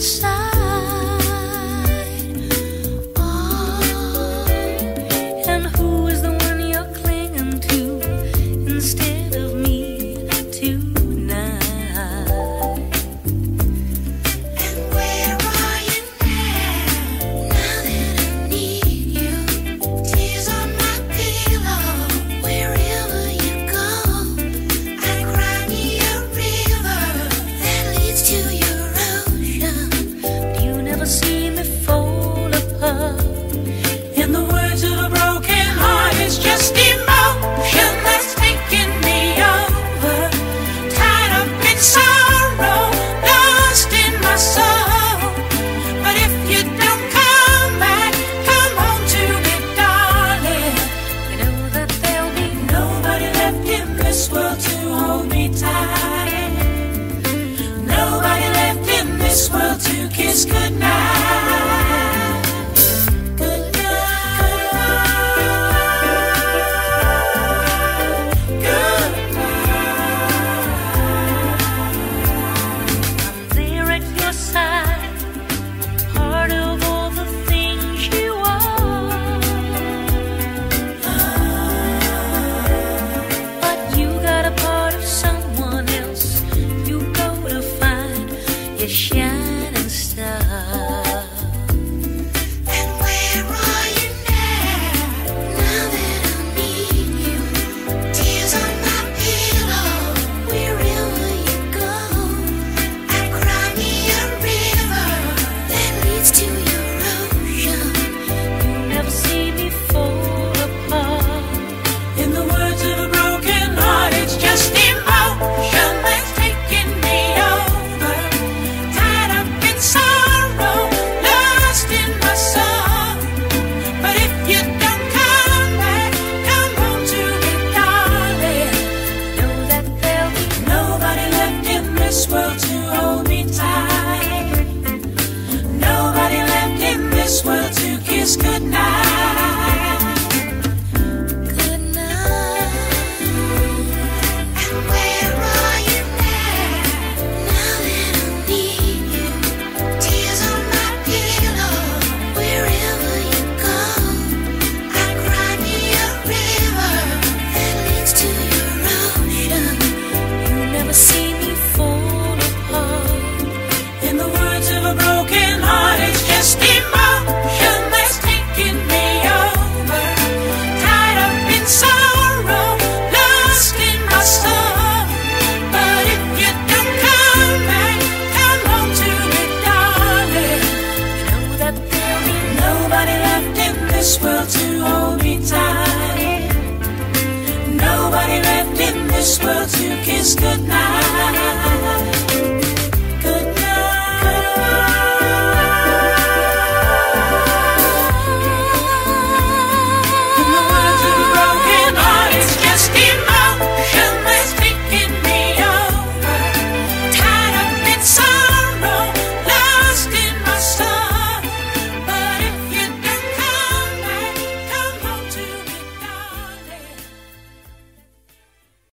inside. Yeah. kiss goodnight. this world to hold me tight. Nobody left in this world to kiss goodnight.